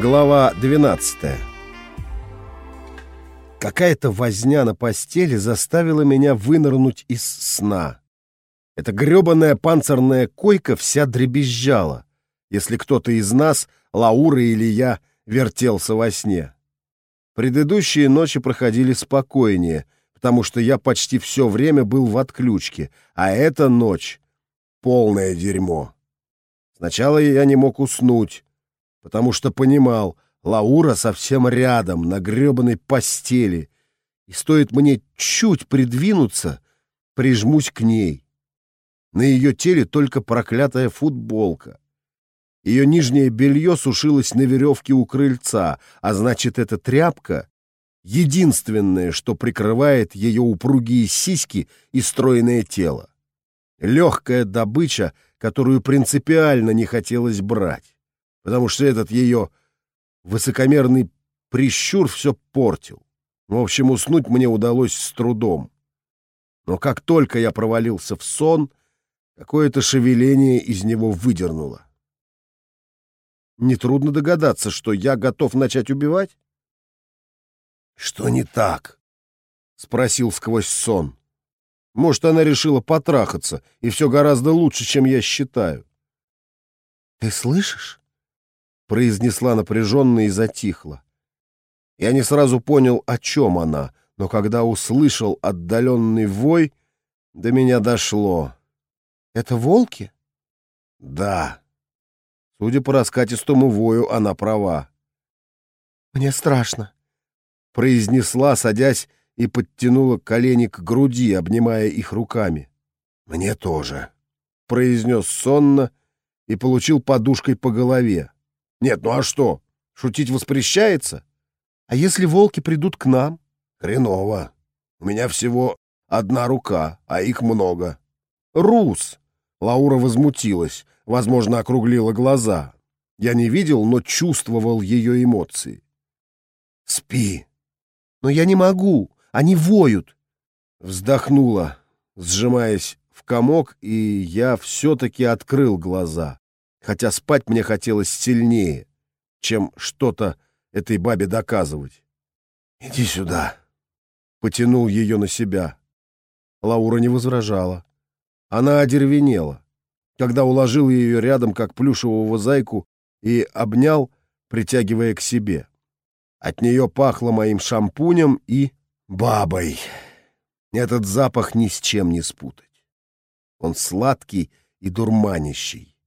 Глава 12 Какая-то возня на постели заставила меня вынырнуть из сна. Эта грёбаная панцирная койка вся дребезжала, если кто-то из нас, Лаура или я, вертелся во сне. Предыдущие ночи проходили спокойнее, потому что я почти все время был в отключке, а эта ночь — полное дерьмо. Сначала я не мог уснуть, потому что понимал, Лаура совсем рядом, на гребаной постели, и стоит мне чуть придвинуться, прижмусь к ней. На ее теле только проклятая футболка. Ее нижнее белье сушилось на веревке у крыльца, а значит, эта тряпка — единственное, что прикрывает ее упругие сиськи и стройное тело. Легкая добыча, которую принципиально не хотелось брать, потому что этот ее высокомерный прищур все портил. В общем, уснуть мне удалось с трудом. Но как только я провалился в сон, какое-то шевеление из него выдернуло. Нетрудно догадаться, что я готов начать убивать? «Что не так?» — спросил сквозь сон. Может, она решила потрахаться, и все гораздо лучше, чем я считаю. «Ты слышишь?» — произнесла напряженно и затихла. Я не сразу понял, о чем она, но когда услышал отдаленный вой, до меня дошло. «Это волки?» «Да». Судя по раскатистому вою, она права. «Мне страшно», — произнесла, садясь и подтянула колени к груди, обнимая их руками. «Мне тоже», — произнес сонно и получил подушкой по голове. «Нет, ну а что, шутить воспрещается? А если волки придут к нам?» «Хреново. У меня всего одна рука, а их много». «Рус!» — Лаура возмутилась, возможно, округлила глаза. Я не видел, но чувствовал ее эмоции. «Спи!» «Но я не могу!» Они воют!» Вздохнула, сжимаясь в комок, и я все-таки открыл глаза, хотя спать мне хотелось сильнее, чем что-то этой бабе доказывать. «Иди сюда!» — потянул ее на себя. Лаура не возражала. Она одервенела, когда уложил ее рядом, как плюшевого зайку, и обнял, притягивая к себе. От нее пахло моим шампунем и бабой. Этот запах ни с чем не спутать. Он сладкий и дурманящий.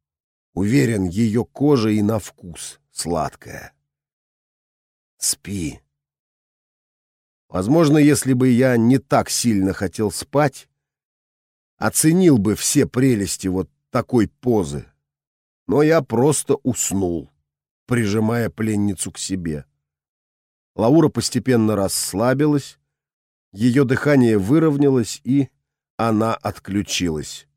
Уверен, ее кожа и на вкус сладкая. Спи. Возможно, если бы я не так сильно хотел спать, оценил бы все прелести вот такой позы. Но я просто уснул, прижимая пленницу к себе. Лаура постепенно расслабилась, ее дыхание выровнялось, и она отключилась.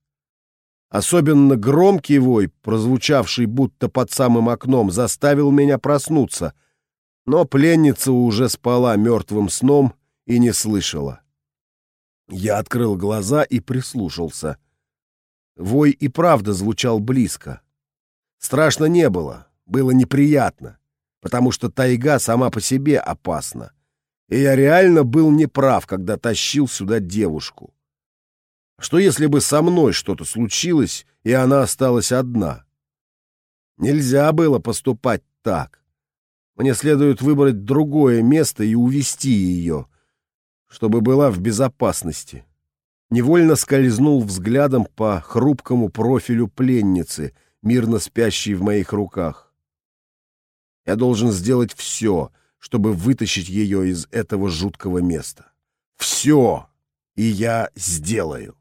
Особенно громкий вой, прозвучавший будто под самым окном, заставил меня проснуться, но пленница уже спала мертвым сном и не слышала. Я открыл глаза и прислушался. Вой и правда звучал близко. Страшно не было, было неприятно, потому что тайга сама по себе опасна и я реально был неправ, когда тащил сюда девушку. Что если бы со мной что-то случилось, и она осталась одна? Нельзя было поступать так. Мне следует выбрать другое место и увести ее, чтобы была в безопасности. Невольно скользнул взглядом по хрупкому профилю пленницы, мирно спящей в моих руках. Я должен сделать все — чтобы вытащить ее из этого жуткого места. Все! И я сделаю.